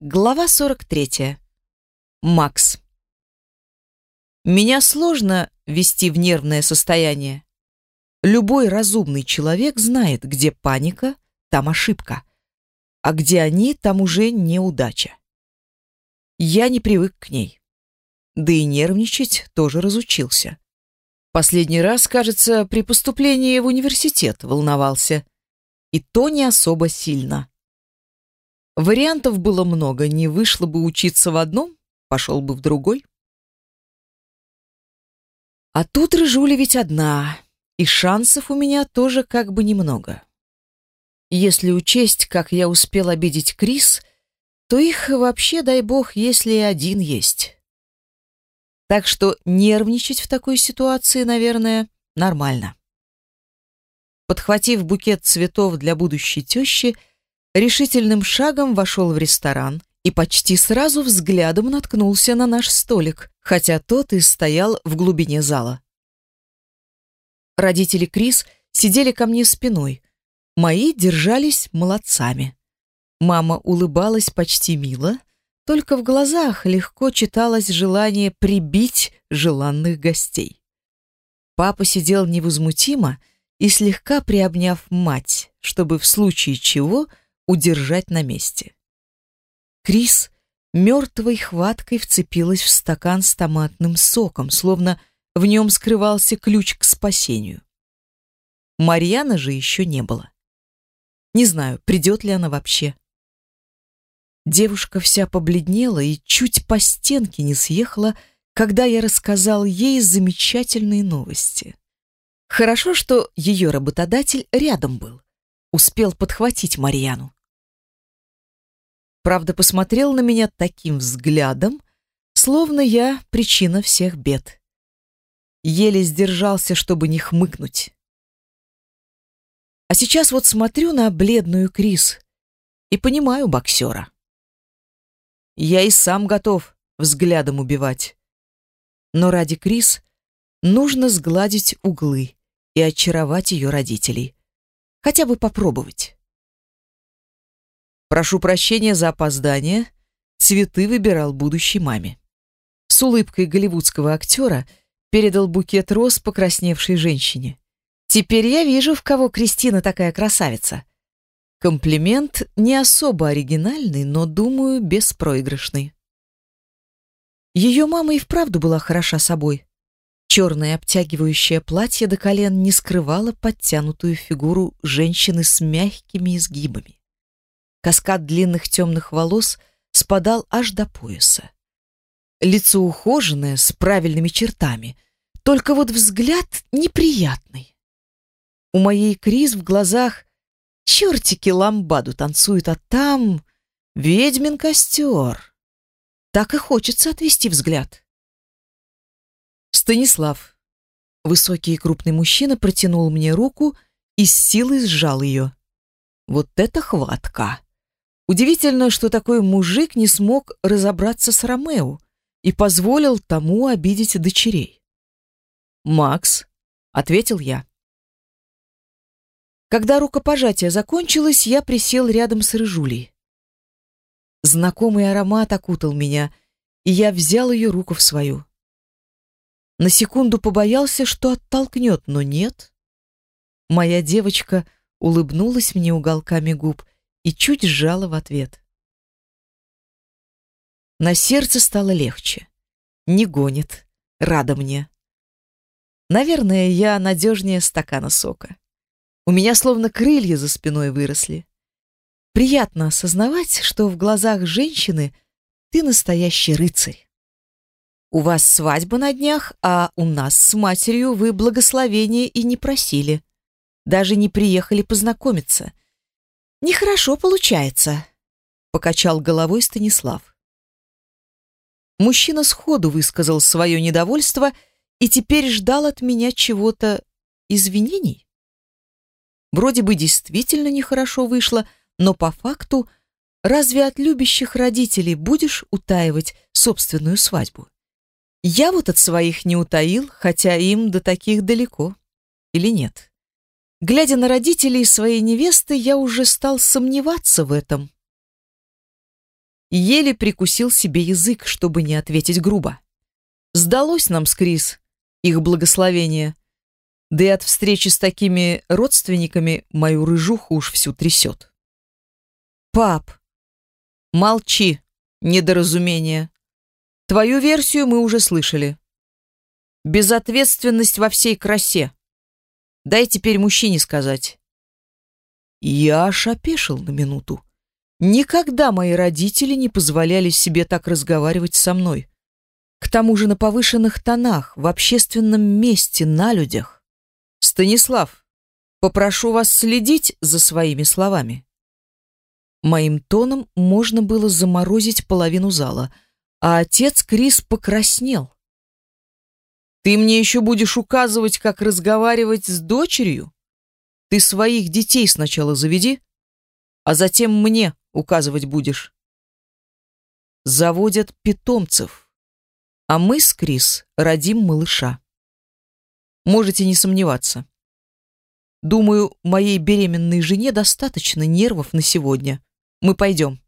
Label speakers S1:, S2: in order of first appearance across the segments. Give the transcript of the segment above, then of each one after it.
S1: Глава 43. Макс. Меня сложно ввести в нервное состояние. Любой разумный человек знает, где паника, там ошибка, а где они, там уже неудача. Я не привык к ней. Да и нервничать тоже разучился. Последний раз, кажется, при поступлении в университет волновался. И то не особо сильно. Вариантов было много, не вышло бы учиться в одном, пошел бы в другой. А тут Рыжуля ведь одна, и шансов у меня тоже как бы немного. Если учесть, как я успел обидеть Крис, то их вообще, дай бог, если и один есть. Так что нервничать в такой ситуации, наверное, нормально. Подхватив букет цветов для будущей тещи, решительным шагом вошел в ресторан и почти сразу взглядом наткнулся на наш столик, хотя тот и стоял в глубине зала. Родители Крис сидели ко мне спиной, мои держались молодцами. Мама улыбалась почти мило, только в глазах легко читалось желание прибить желанных гостей. Папа сидел невозмутимо и слегка приобняв мать, чтобы в случае чего – удержать на месте. Крис мертвой хваткой вцепилась в стакан с томатным соком, словно в нем скрывался ключ к спасению. Марьяна же еще не было. Не знаю, придет ли она вообще. Девушка вся побледнела и чуть по стенке не съехала, когда я рассказал ей замечательные новости. Хорошо, что ее работодатель рядом был, успел подхватить Марьяну. Правда, посмотрел на меня таким взглядом, словно я причина всех бед. Еле сдержался, чтобы не хмыкнуть. А сейчас вот смотрю на бледную Крис и понимаю боксера. Я и сам готов взглядом убивать. Но ради Крис нужно сгладить углы и очаровать ее родителей. Хотя бы попробовать. Прошу прощения за опоздание. Цветы выбирал будущей маме. С улыбкой голливудского актера передал букет роз покрасневшей женщине. Теперь я вижу, в кого Кристина такая красавица. Комплимент не особо оригинальный, но, думаю, беспроигрышный. Ее мама и вправду была хороша собой. Черное обтягивающее платье до колен не скрывало подтянутую фигуру женщины с мягкими изгибами. Каскад длинных темных волос спадал аж до пояса. Лицо ухоженное, с правильными чертами, только вот взгляд неприятный. У моей Крис в глазах чертики ламбаду танцуют, а там ведьмин костер. Так и хочется отвести взгляд. Станислав. Высокий и крупный мужчина протянул мне руку и с силой сжал ее. Вот это хватка! Удивительно, что такой мужик не смог разобраться с Ромео и позволил тому обидеть дочерей. «Макс», — ответил я. Когда рукопожатие закончилось, я присел рядом с Рыжулей. Знакомый аромат окутал меня, и я взял ее руку в свою. На секунду побоялся, что оттолкнет, но нет. Моя девочка улыбнулась мне уголками губ и чуть сжала в ответ. На сердце стало легче. Не гонит, рада мне. Наверное, я надежнее стакана сока. У меня словно крылья за спиной выросли. Приятно осознавать, что в глазах женщины ты настоящий рыцарь. У вас свадьба на днях, а у нас с матерью вы благословения и не просили. Даже не приехали познакомиться — Нехорошо получается, покачал головой Станислав. Мужчина сходу высказал свое недовольство и теперь ждал от меня чего-то извинений. Вроде бы действительно нехорошо вышло, но по факту разве от любящих родителей будешь утаивать собственную свадьбу? Я вот от своих не утаил, хотя им до таких далеко. Или нет? Глядя на родителей своей невесты, я уже стал сомневаться в этом. еле прикусил себе язык, чтобы не ответить грубо. Сдалось нам с Крис их благословение. Да и от встречи с такими родственниками мою рыжуху уж всю трясет. Пап, молчи, недоразумение. Твою версию мы уже слышали. Безответственность во всей красе. Дай теперь мужчине сказать. Я аж опешил на минуту. Никогда мои родители не позволяли себе так разговаривать со мной. К тому же на повышенных тонах, в общественном месте, на людях. Станислав, попрошу вас следить за своими словами. Моим тоном можно было заморозить половину зала, а отец Крис покраснел. Ты мне еще будешь указывать, как разговаривать с дочерью? Ты своих детей сначала заведи, а затем мне указывать будешь. Заводят питомцев, а мы с Крис родим малыша. Можете не сомневаться. Думаю, моей беременной жене достаточно нервов на сегодня. Мы пойдем.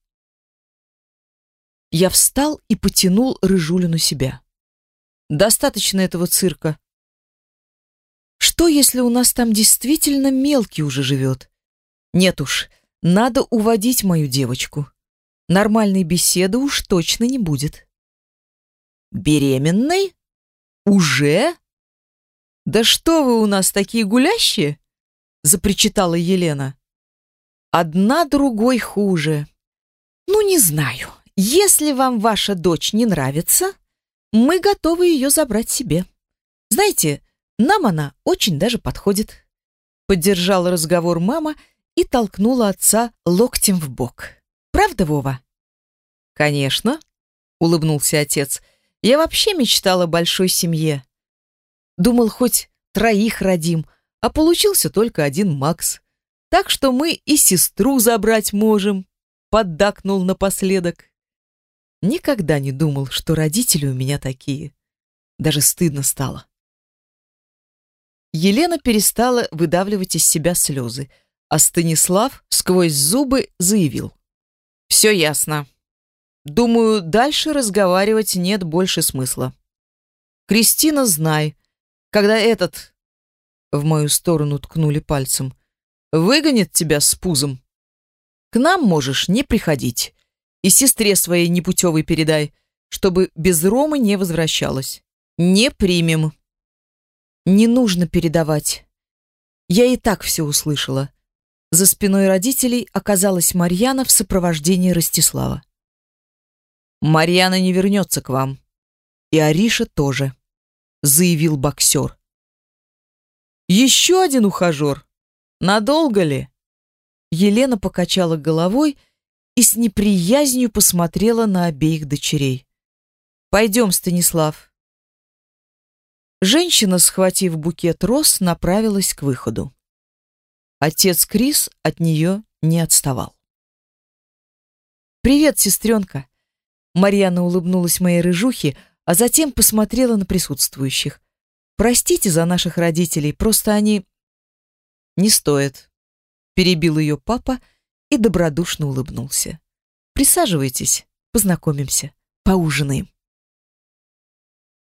S1: Я встал и потянул Рыжулю на себя. Достаточно этого цирка. Что, если у нас там действительно мелкий уже живет? Нет уж, надо уводить мою девочку. Нормальной беседы уж точно не будет. Беременной? Уже? Да что вы у нас такие гулящие? Запричитала Елена. Одна другой хуже. Ну, не знаю. Если вам ваша дочь не нравится, мы готовы ее забрать себе. Знаете, нам она очень даже подходит. Поддержала разговор мама и толкнула отца локтем в бок. Правда, Вова? Конечно, улыбнулся отец. Я вообще мечтала о большой семье. Думал, хоть троих родим, а получился только один Макс. Так что мы и сестру забрать можем, поддакнул напоследок. Никогда не думал, что родители у меня такие. Даже стыдно стало. Елена перестала выдавливать из себя слезы, а Станислав сквозь зубы заявил. «Все ясно. Думаю, дальше разговаривать нет больше смысла. Кристина, знай, когда этот...» В мою сторону ткнули пальцем выгонит тебя с пузом. К нам можешь не приходить. И сестре своей непутевой передай, чтобы без Ромы не возвращалась. Не примем. Не нужно передавать. Я и так все услышала. За спиной родителей оказалась Марьяна в сопровождении Ростислава. «Марьяна не вернется к вам. И Ариша тоже», — заявил боксер. «Еще один ухажер», Надолго ли? Елена покачала головой и с неприязнью посмотрела на обеих дочерей. Пойдем, Станислав. Женщина, схватив букет роз, направилась к выходу. Отец Крис от нее не отставал. «Привет, сестренка!» Марьяна улыбнулась моей рыжухе, а затем посмотрела на присутствующих. «Простите за наших родителей, просто они «Не стоит», — перебил ее папа и добродушно улыбнулся. «Присаживайтесь, познакомимся, поужинаем».